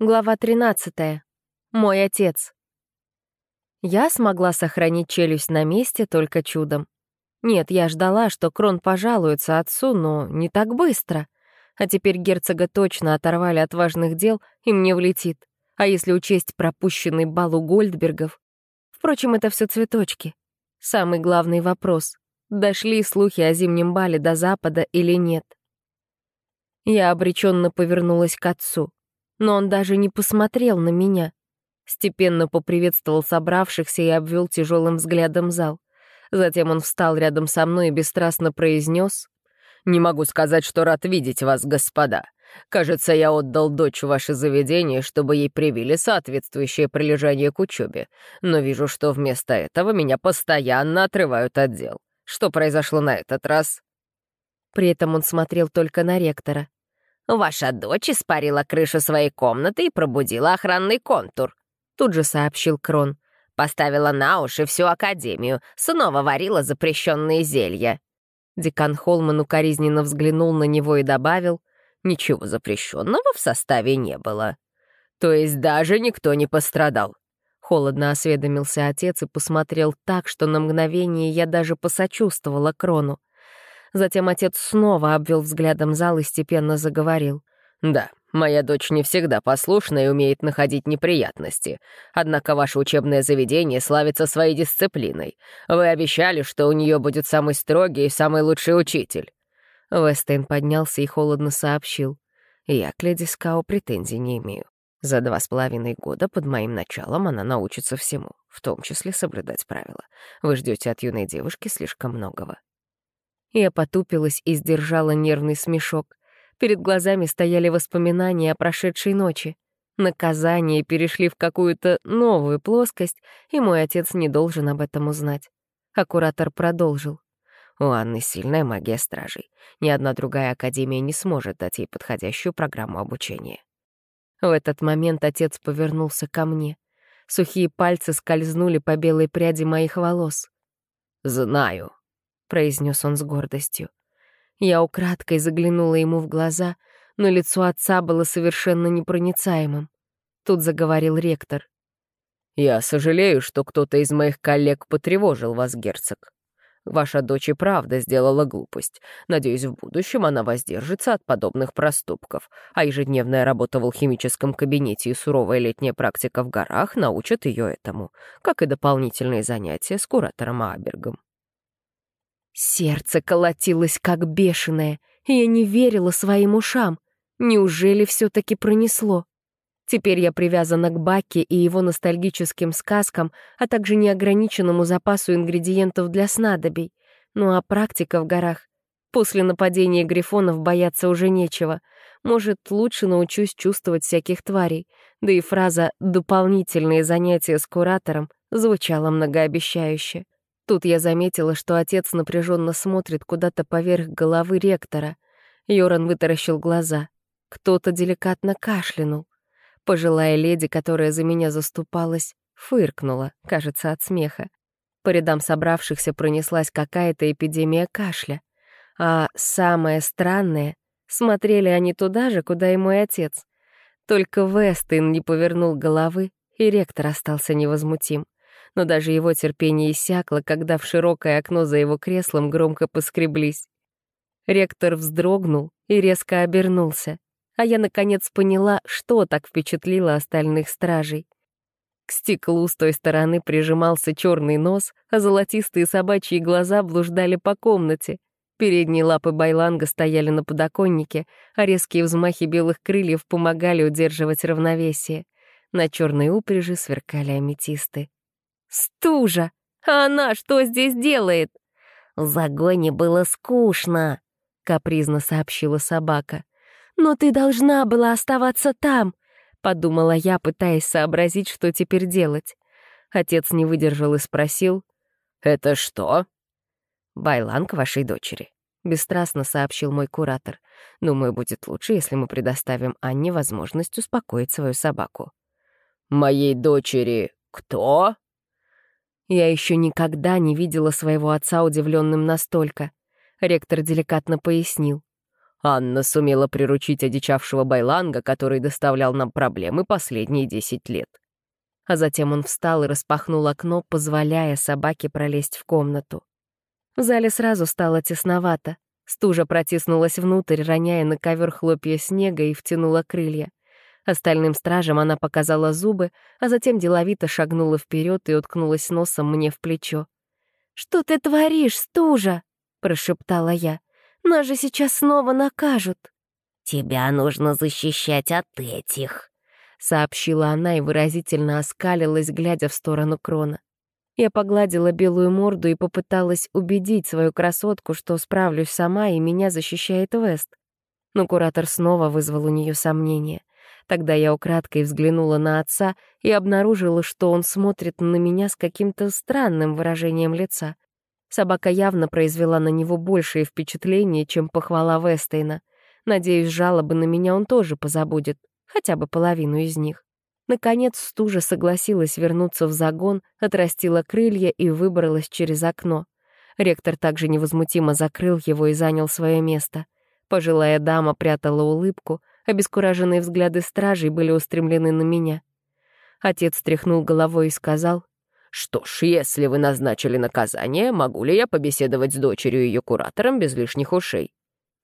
Глава 13. Мой отец. Я смогла сохранить челюсть на месте только чудом. Нет, я ждала, что Крон пожалуется отцу, но не так быстро. А теперь герцога точно оторвали от важных дел, и мне влетит. А если учесть пропущенный бал у Гольдбергов? Впрочем, это все цветочки. Самый главный вопрос — дошли слухи о зимнем бале до Запада или нет? Я обреченно повернулась к отцу но он даже не посмотрел на меня. Степенно поприветствовал собравшихся и обвел тяжелым взглядом зал. Затем он встал рядом со мной и бесстрастно произнес: «Не могу сказать, что рад видеть вас, господа. Кажется, я отдал дочь в ваше заведение, чтобы ей привили соответствующее прилежание к учебе, но вижу, что вместо этого меня постоянно отрывают от дел. Что произошло на этот раз?» При этом он смотрел только на ректора. Ваша дочь испарила крышу своей комнаты и пробудила охранный контур», — тут же сообщил Крон. «Поставила на уши всю академию, снова варила запрещенные зелья». Декан Холман укоризненно взглянул на него и добавил, «Ничего запрещенного в составе не было». «То есть даже никто не пострадал?» Холодно осведомился отец и посмотрел так, что на мгновение я даже посочувствовала Крону. Затем отец снова обвел взглядом зал и степенно заговорил. «Да, моя дочь не всегда послушна и умеет находить неприятности. Однако ваше учебное заведение славится своей дисциплиной. Вы обещали, что у нее будет самый строгий и самый лучший учитель». Вестейн поднялся и холодно сообщил. «Я к леди Скау претензий не имею. За два с половиной года под моим началом она научится всему, в том числе соблюдать правила. Вы ждете от юной девушки слишком многого. Я потупилась и сдержала нервный смешок. Перед глазами стояли воспоминания о прошедшей ночи. Наказания перешли в какую-то новую плоскость, и мой отец не должен об этом узнать. А продолжил. У Анны сильная магия стражей. Ни одна другая академия не сможет дать ей подходящую программу обучения. В этот момент отец повернулся ко мне. Сухие пальцы скользнули по белой пряди моих волос. «Знаю», — произнес он с гордостью. Я украдкой заглянула ему в глаза, но лицо отца было совершенно непроницаемым. Тут заговорил ректор. «Я сожалею, что кто-то из моих коллег потревожил вас, герцог. Ваша дочь и правда сделала глупость. Надеюсь, в будущем она воздержится от подобных проступков, а ежедневная работа в алхимическом кабинете и суровая летняя практика в горах научат ее этому, как и дополнительные занятия с куратором Абергом. Сердце колотилось как бешеное, я не верила своим ушам. Неужели все-таки пронесло? Теперь я привязана к Баке и его ностальгическим сказкам, а также неограниченному запасу ингредиентов для снадобий. Ну а практика в горах? После нападения грифонов бояться уже нечего. Может, лучше научусь чувствовать всяких тварей. Да и фраза «дополнительные занятия с куратором» звучала многообещающе. Тут я заметила, что отец напряженно смотрит куда-то поверх головы ректора. Йоран вытаращил глаза. Кто-то деликатно кашлянул. Пожилая леди, которая за меня заступалась, фыркнула, кажется, от смеха. По рядам собравшихся пронеслась какая-то эпидемия кашля. А самое странное, смотрели они туда же, куда и мой отец. Только Вестин не повернул головы, и ректор остался невозмутим но даже его терпение иссякло, когда в широкое окно за его креслом громко поскреблись. Ректор вздрогнул и резко обернулся, а я, наконец, поняла, что так впечатлило остальных стражей. К стеклу с той стороны прижимался черный нос, а золотистые собачьи глаза блуждали по комнате. Передние лапы байланга стояли на подоконнике, а резкие взмахи белых крыльев помогали удерживать равновесие. На черной упряжи сверкали аметисты. Стужа! А она что здесь делает? В загоне было скучно, капризно сообщила собака. Но ты должна была оставаться там, подумала я, пытаясь сообразить, что теперь делать. Отец не выдержал и спросил. «Это что?» «Байланг вашей дочери», — бесстрастно сообщил мой куратор. «Думаю, будет лучше, если мы предоставим Анне возможность успокоить свою собаку». «Моей дочери кто?» Я еще никогда не видела своего отца удивленным настолько. Ректор деликатно пояснил. Анна сумела приручить одичавшего байланга, который доставлял нам проблемы последние десять лет. А затем он встал и распахнул окно, позволяя собаке пролезть в комнату. В зале сразу стало тесновато. Стужа протиснулась внутрь, роняя на ковер хлопья снега и втянула крылья. Остальным стражам она показала зубы, а затем деловито шагнула вперед и уткнулась носом мне в плечо. «Что ты творишь, стужа?» — прошептала я. «Нас же сейчас снова накажут». «Тебя нужно защищать от этих», — сообщила она и выразительно оскалилась, глядя в сторону Крона. Я погладила белую морду и попыталась убедить свою красотку, что справлюсь сама и меня защищает Вест. Но куратор снова вызвал у нее сомнения. Тогда я украдкой взглянула на отца и обнаружила, что он смотрит на меня с каким-то странным выражением лица. Собака явно произвела на него большее впечатление, чем похвала Вестейна. Надеюсь, жалобы на меня он тоже позабудет, хотя бы половину из них. Наконец стужа согласилась вернуться в загон, отрастила крылья и выбралась через окно. Ректор также невозмутимо закрыл его и занял свое место. Пожилая дама прятала улыбку, обескураженные взгляды стражей были устремлены на меня. Отец тряхнул головой и сказал, «Что ж, если вы назначили наказание, могу ли я побеседовать с дочерью и ее куратором без лишних ушей?»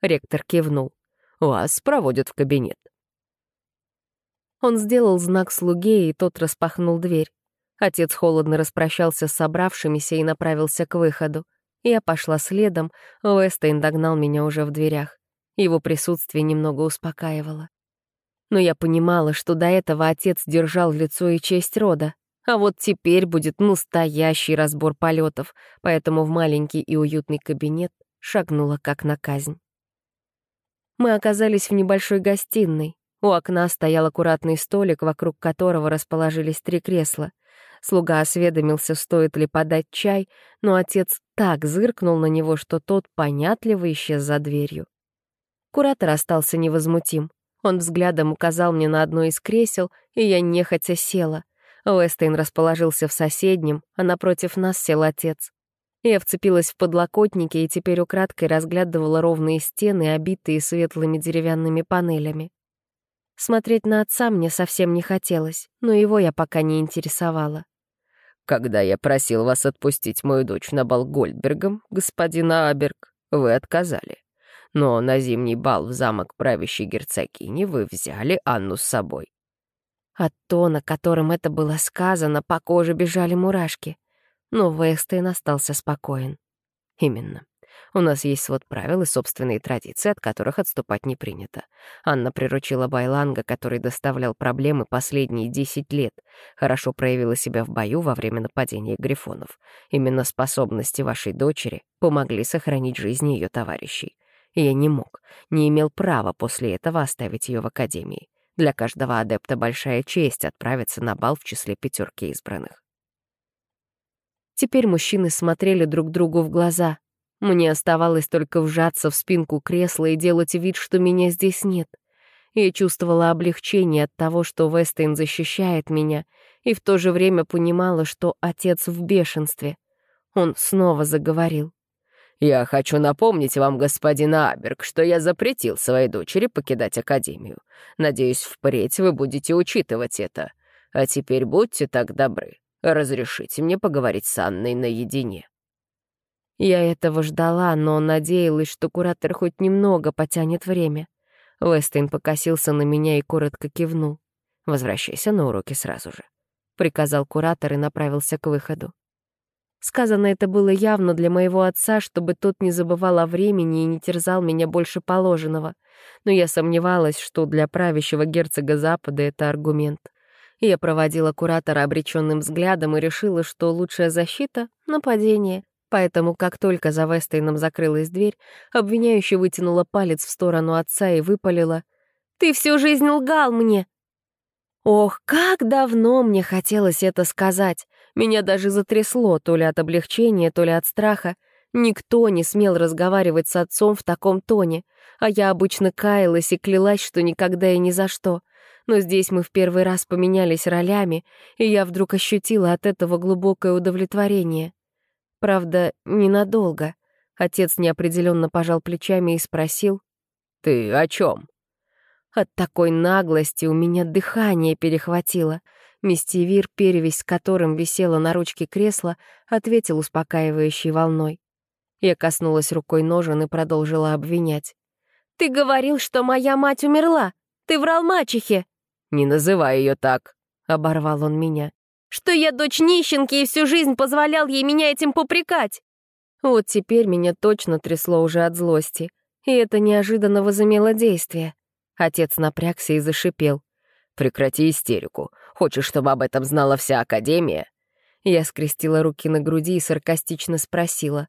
Ректор кивнул. «Вас проводят в кабинет». Он сделал знак слуге, и тот распахнул дверь. Отец холодно распрощался с собравшимися и направился к выходу. Я пошла следом, Уэстейн догнал меня уже в дверях. Его присутствие немного успокаивало. Но я понимала, что до этого отец держал лицо и честь рода, а вот теперь будет настоящий разбор полетов, поэтому в маленький и уютный кабинет шагнула как на казнь. Мы оказались в небольшой гостиной. У окна стоял аккуратный столик, вокруг которого расположились три кресла. Слуга осведомился, стоит ли подать чай, но отец так зыркнул на него, что тот понятливо исчез за дверью. Куратор остался невозмутим. Он взглядом указал мне на одно из кресел, и я нехотя села. Уэстейн расположился в соседнем, а напротив нас сел отец. Я вцепилась в подлокотники и теперь украдкой разглядывала ровные стены, обитые светлыми деревянными панелями. Смотреть на отца мне совсем не хотелось, но его я пока не интересовала. «Когда я просил вас отпустить мою дочь на бал Гольдбергом, господина Аберг, вы отказали. Но на зимний бал в замок правящей герцогини вы взяли Анну с собой». От тона, которым это было сказано, по коже бежали мурашки. Но Вестейн остался спокоен. «Именно. У нас есть свод правил и собственные традиции, от которых отступать не принято. Анна приручила Байланга, который доставлял проблемы последние десять лет, хорошо проявила себя в бою во время нападения грифонов. Именно способности вашей дочери помогли сохранить жизни ее товарищей. И я не мог, не имел права после этого оставить ее в академии. Для каждого адепта большая честь отправиться на бал в числе пятерки избранных. Теперь мужчины смотрели друг другу в глаза, мне оставалось только вжаться в спинку кресла и делать вид, что меня здесь нет. Я чувствовала облегчение от того, что Вестейн защищает меня, и в то же время понимала, что отец в бешенстве. Он снова заговорил. «Я хочу напомнить вам, господин Аберг, что я запретил своей дочери покидать Академию. Надеюсь, впредь вы будете учитывать это. А теперь будьте так добры, разрешите мне поговорить с Анной наедине». Я этого ждала, но надеялась, что куратор хоть немного потянет время. Вестейн покосился на меня и коротко кивнул. «Возвращайся на уроки сразу же», — приказал куратор и направился к выходу. Сказано это было явно для моего отца, чтобы тот не забывал о времени и не терзал меня больше положенного. Но я сомневалась, что для правящего герцога Запада это аргумент. Я проводила куратора обреченным взглядом и решила, что лучшая защита — нападение. Поэтому, как только за Вестейном закрылась дверь, обвиняющий вытянула палец в сторону отца и выпалила. «Ты всю жизнь лгал мне!» Ох, как давно мне хотелось это сказать. Меня даже затрясло то ли от облегчения, то ли от страха. Никто не смел разговаривать с отцом в таком тоне, а я обычно каялась и клялась, что никогда и ни за что. Но здесь мы в первый раз поменялись ролями, и я вдруг ощутила от этого глубокое удовлетворение. Правда, ненадолго. Отец неопределенно пожал плечами и спросил. «Ты о чем?» От такой наглости у меня дыхание перехватило. Мистевир, перевесь с которым висела на ручке кресла, ответил успокаивающей волной. Я коснулась рукой ножен и продолжила обвинять. «Ты говорил, что моя мать умерла! Ты врал мачехе!» «Не называй ее так!» — оборвал он меня. «Что я дочь нищенки и всю жизнь позволял ей меня этим попрекать!» Вот теперь меня точно трясло уже от злости, и это неожиданно возымело действие. Отец напрягся и зашипел. «Прекрати истерику. Хочешь, чтобы об этом знала вся Академия?» Я скрестила руки на груди и саркастично спросила.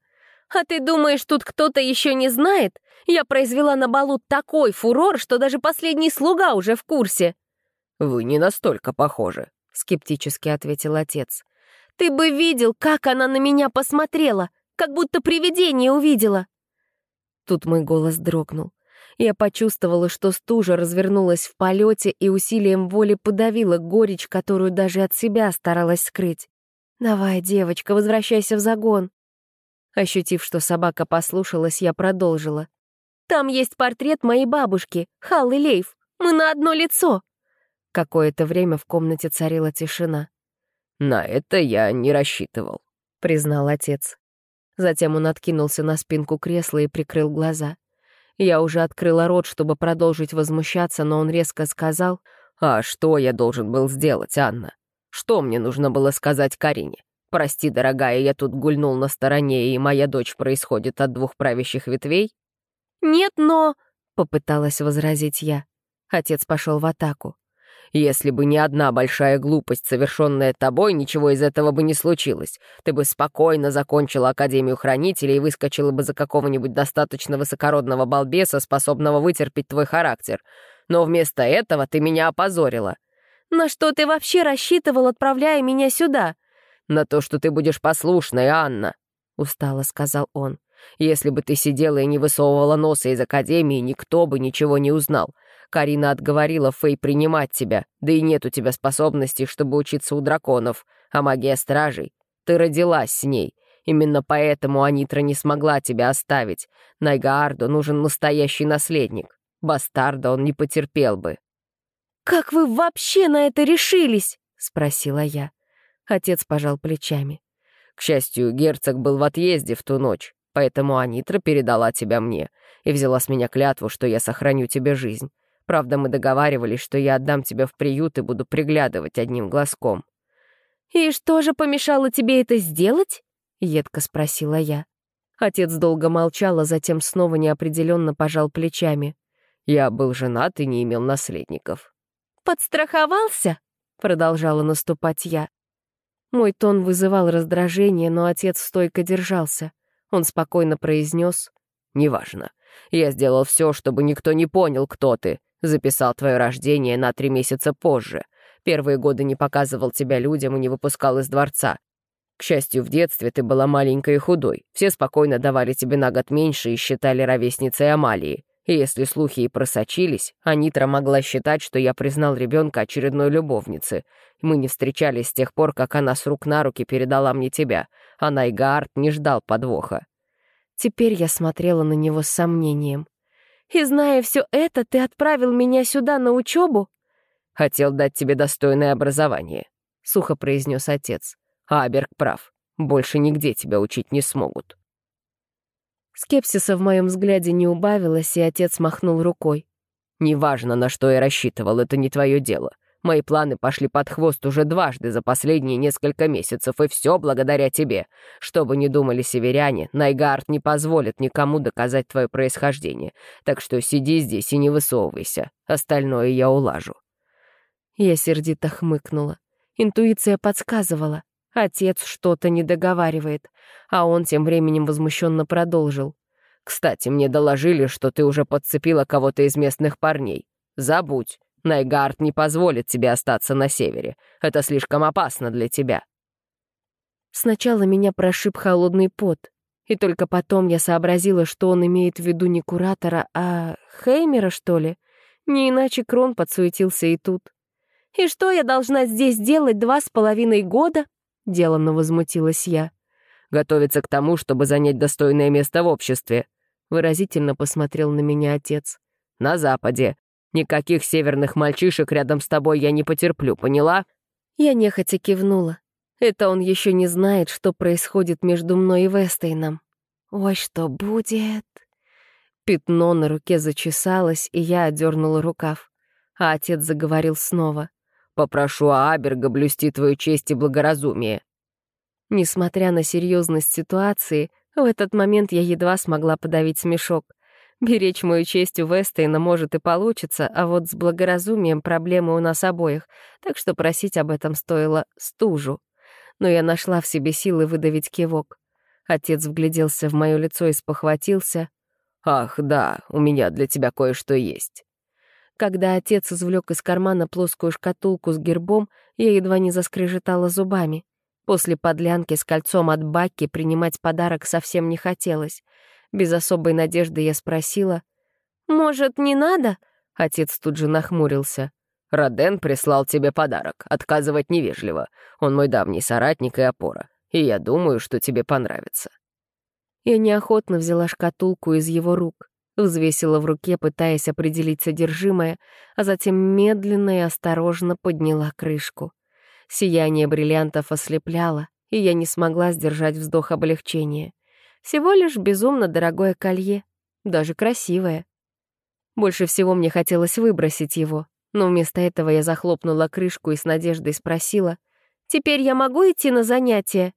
«А ты думаешь, тут кто-то еще не знает? Я произвела на балу такой фурор, что даже последний слуга уже в курсе». «Вы не настолько похожи», — скептически ответил отец. «Ты бы видел, как она на меня посмотрела, как будто привидение увидела». Тут мой голос дрогнул. Я почувствовала, что стужа развернулась в полете и усилием воли подавила горечь, которую даже от себя старалась скрыть. «Давай, девочка, возвращайся в загон». Ощутив, что собака послушалась, я продолжила. «Там есть портрет моей бабушки, Халлы Лейф. Мы на одно лицо». Какое-то время в комнате царила тишина. «На это я не рассчитывал», — признал отец. Затем он откинулся на спинку кресла и прикрыл глаза. Я уже открыла рот, чтобы продолжить возмущаться, но он резко сказал, «А что я должен был сделать, Анна? Что мне нужно было сказать Карине? Прости, дорогая, я тут гульнул на стороне, и моя дочь происходит от двух правящих ветвей?» «Нет, но...» — попыталась возразить я. Отец пошел в атаку. Если бы не одна большая глупость, совершенная тобой, ничего из этого бы не случилось. Ты бы спокойно закончила Академию Хранителей и выскочила бы за какого-нибудь достаточно высокородного балбеса, способного вытерпеть твой характер. Но вместо этого ты меня опозорила. На что ты вообще рассчитывал, отправляя меня сюда? На то, что ты будешь послушной, Анна, — устало сказал он. Если бы ты сидела и не высовывала носа из Академии, никто бы ничего не узнал. Карина отговорила Фэй принимать тебя, да и нет у тебя способностей, чтобы учиться у драконов, а магия стражей. Ты родилась с ней. Именно поэтому Анитра не смогла тебя оставить. Найгаарду нужен настоящий наследник. Бастарда он не потерпел бы. «Как вы вообще на это решились?» — спросила я. Отец пожал плечами. К счастью, герцог был в отъезде в ту ночь, поэтому Анитра передала тебя мне и взяла с меня клятву, что я сохраню тебе жизнь. Правда, мы договаривались, что я отдам тебя в приют и буду приглядывать одним глазком». «И что же помешало тебе это сделать?» — едко спросила я. Отец долго молчал, а затем снова неопределенно пожал плечами. «Я был женат и не имел наследников». «Подстраховался?» — продолжала наступать я. Мой тон вызывал раздражение, но отец стойко держался. Он спокойно произнес «Неважно. Я сделал все, чтобы никто не понял, кто ты. Записал твое рождение на три месяца позже. Первые годы не показывал тебя людям и не выпускал из дворца. К счастью, в детстве ты была маленькой и худой. Все спокойно давали тебе на год меньше и считали ровесницей Амалии. И если слухи и просочились, Анитра могла считать, что я признал ребенка очередной любовницы. Мы не встречались с тех пор, как она с рук на руки передала мне тебя. Она и Гаард не ждал подвоха. Теперь я смотрела на него с сомнением. И зная все это, ты отправил меня сюда на учебу? Хотел дать тебе достойное образование, сухо произнес отец. Аберг прав. Больше нигде тебя учить не смогут. Скепсиса в моем взгляде не убавилось, и отец махнул рукой. «Неважно, на что я рассчитывал, это не твое дело. Мои планы пошли под хвост уже дважды за последние несколько месяцев, и все благодаря тебе. Что бы ни думали северяне, Найгард не позволит никому доказать твое происхождение. Так что сиди здесь и не высовывайся. Остальное я улажу». Я сердито хмыкнула. Интуиция подсказывала. Отец что-то не договаривает, а он тем временем возмущенно продолжил. «Кстати, мне доложили, что ты уже подцепила кого-то из местных парней. Забудь. Найгард не позволит тебе остаться на севере. Это слишком опасно для тебя». Сначала меня прошиб холодный пот, и только потом я сообразила, что он имеет в виду не куратора, а Хеймера, что ли. Не иначе Крон подсуетился и тут. «И что я должна здесь делать два с половиной года?» — деланно возмутилась я. «Готовиться к тому, чтобы занять достойное место в обществе», — выразительно посмотрел на меня отец. на западе. Никаких северных мальчишек рядом с тобой я не потерплю, поняла?» Я нехотя кивнула. Это он еще не знает, что происходит между мной и Вестейном. Ой, что будет? Пятно на руке зачесалось, и я одернула рукав. А отец заговорил снова. «Попрошу Аберга блюсти твою честь и благоразумие». Несмотря на серьезность ситуации, в этот момент я едва смогла подавить смешок. Беречь мою честь у Вестейна может и получится, а вот с благоразумием проблемы у нас обоих, так что просить об этом стоило стужу. Но я нашла в себе силы выдавить кивок. Отец вгляделся в мое лицо и спохватился. «Ах, да, у меня для тебя кое-что есть». Когда отец извлек из кармана плоскую шкатулку с гербом, я едва не заскрежетала зубами. После подлянки с кольцом от Баки принимать подарок совсем не хотелось. Без особой надежды я спросила. «Может, не надо?» Отец тут же нахмурился. «Роден прислал тебе подарок. Отказывать невежливо. Он мой давний соратник и опора. И я думаю, что тебе понравится». Я неохотно взяла шкатулку из его рук, взвесила в руке, пытаясь определить содержимое, а затем медленно и осторожно подняла крышку. Сияние бриллиантов ослепляло, и я не смогла сдержать вздох облегчения. Всего лишь безумно дорогое колье, даже красивое. Больше всего мне хотелось выбросить его, но вместо этого я захлопнула крышку и с надеждой спросила, «Теперь я могу идти на занятия?»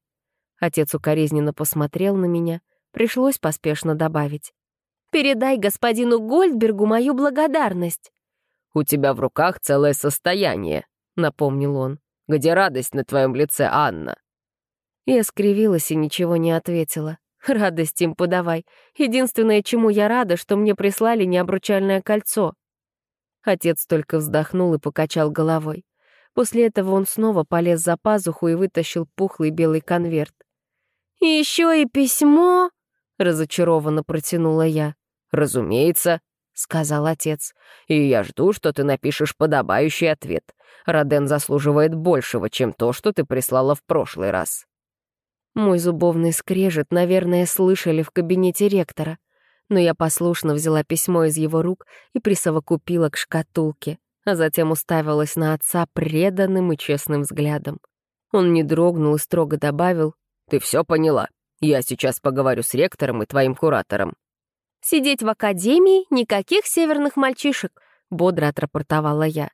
Отец укоризненно посмотрел на меня, пришлось поспешно добавить. «Передай господину Гольдбергу мою благодарность». «У тебя в руках целое состояние», — напомнил он. Где радость на твоем лице, Анна?» Я скривилась и ничего не ответила. Радость им подавай. Единственное, чему я рада, что мне прислали необручальное кольцо. Отец только вздохнул и покачал головой. После этого он снова полез за пазуху и вытащил пухлый белый конверт. «И еще и письмо?» — разочарованно протянула я. «Разумеется», — сказал отец. «И я жду, что ты напишешь подобающий ответ. Роден заслуживает большего, чем то, что ты прислала в прошлый раз». Мой зубовный скрежет, наверное, слышали в кабинете ректора, но я послушно взяла письмо из его рук и присовокупила к шкатулке, а затем уставилась на отца преданным и честным взглядом. Он не дрогнул и строго добавил, «Ты все поняла. Я сейчас поговорю с ректором и твоим куратором». «Сидеть в академии — никаких северных мальчишек», — бодро отрапортовала я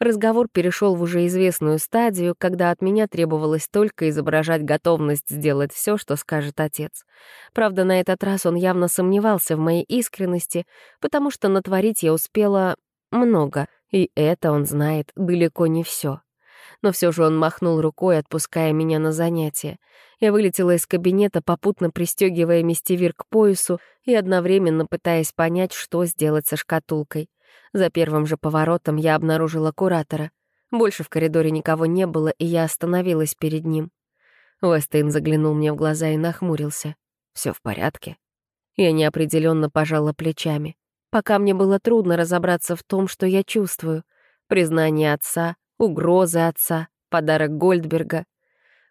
разговор перешел в уже известную стадию, когда от меня требовалось только изображать готовность сделать все, что скажет отец. Правда, на этот раз он явно сомневался в моей искренности, потому что натворить я успела много, и это он знает далеко не все. Но все же он махнул рукой, отпуская меня на занятия. Я вылетела из кабинета, попутно пристегивая мистевир к поясу и одновременно пытаясь понять, что сделать со шкатулкой. За первым же поворотом я обнаружила куратора. Больше в коридоре никого не было, и я остановилась перед ним. Уэстейн заглянул мне в глаза и нахмурился. Все в порядке?» Я неопределенно пожала плечами. Пока мне было трудно разобраться в том, что я чувствую. Признание отца, угрозы отца, подарок Гольдберга.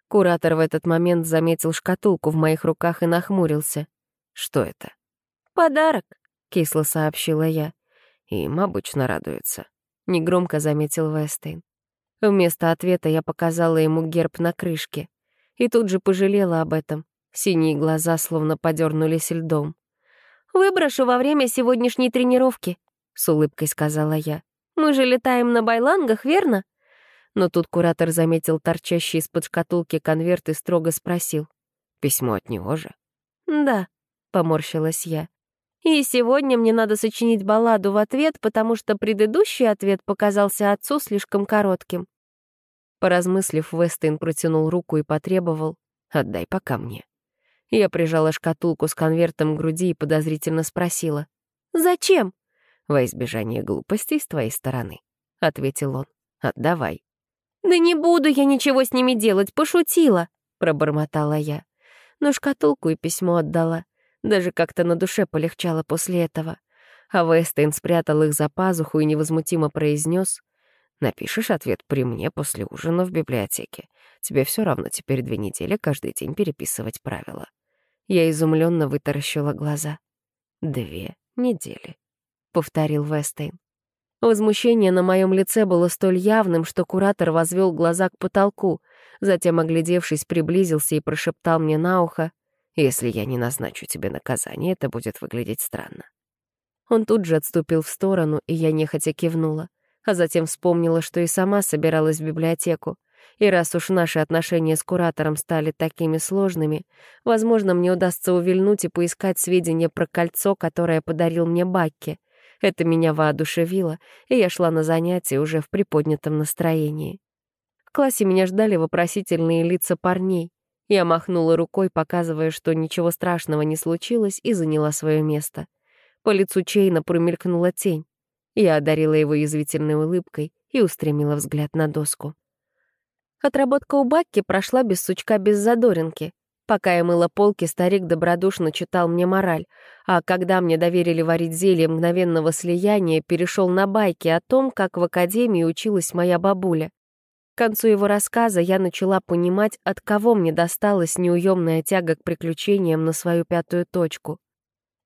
Куратор в этот момент заметил шкатулку в моих руках и нахмурился. «Что это?» «Подарок», — кисло сообщила я. Им обычно радуются», — негромко заметил Вестейн. Вместо ответа я показала ему герб на крышке. И тут же пожалела об этом. Синие глаза словно подернулись льдом. «Выброшу во время сегодняшней тренировки», — с улыбкой сказала я. «Мы же летаем на байлангах, верно?» Но тут куратор заметил торчащий из-под шкатулки конверт и строго спросил. «Письмо от него же?» «Да», — поморщилась я. И сегодня мне надо сочинить балладу в ответ, потому что предыдущий ответ показался отцу слишком коротким. Поразмыслив, Вестейн протянул руку и потребовал «Отдай пока мне». Я прижала шкатулку с конвертом к груди и подозрительно спросила «Зачем?» «Во избежание глупостей с твоей стороны», — ответил он. «Отдавай». «Да не буду я ничего с ними делать, пошутила», — пробормотала я. Но шкатулку и письмо отдала. Даже как-то на душе полегчало после этого. А Вестейн спрятал их за пазуху и невозмутимо произнес: «Напишешь ответ при мне после ужина в библиотеке. Тебе все равно теперь две недели каждый день переписывать правила». Я изумленно вытаращила глаза. Две недели. — повторил Вестейн. Возмущение на моем лице было столь явным, что куратор возвел глаза к потолку, затем, оглядевшись, приблизился и прошептал мне на ухо, «Если я не назначу тебе наказание, это будет выглядеть странно». Он тут же отступил в сторону, и я нехотя кивнула, а затем вспомнила, что и сама собиралась в библиотеку. И раз уж наши отношения с куратором стали такими сложными, возможно, мне удастся увильнуть и поискать сведения про кольцо, которое подарил мне Бакки. Это меня воодушевило, и я шла на занятия уже в приподнятом настроении. В классе меня ждали вопросительные лица парней. Я махнула рукой, показывая, что ничего страшного не случилось, и заняла свое место. По лицу Чейна промелькнула тень. Я одарила его язвительной улыбкой и устремила взгляд на доску. Отработка у Бакки прошла без сучка, без задоринки. Пока я мыла полки, старик добродушно читал мне мораль, а когда мне доверили варить зелье мгновенного слияния, перешел на байки о том, как в академии училась моя бабуля. К концу его рассказа я начала понимать, от кого мне досталась неуемная тяга к приключениям на свою пятую точку.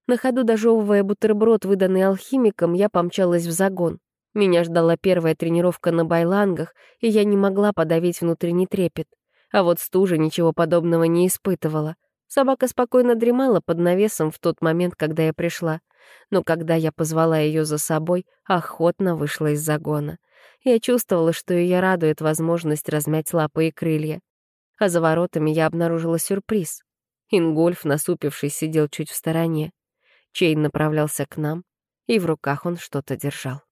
На ходу дожевывая бутерброд, выданный алхимиком, я помчалась в загон. Меня ждала первая тренировка на байлангах, и я не могла подавить внутренний трепет. А вот стужа ничего подобного не испытывала. Собака спокойно дремала под навесом в тот момент, когда я пришла. Но когда я позвала ее за собой, охотно вышла из загона. Я чувствовала, что ее радует возможность размять лапы и крылья. А за воротами я обнаружила сюрприз. Ингольф, насупившись, сидел чуть в стороне. Чейн направлялся к нам, и в руках он что-то держал.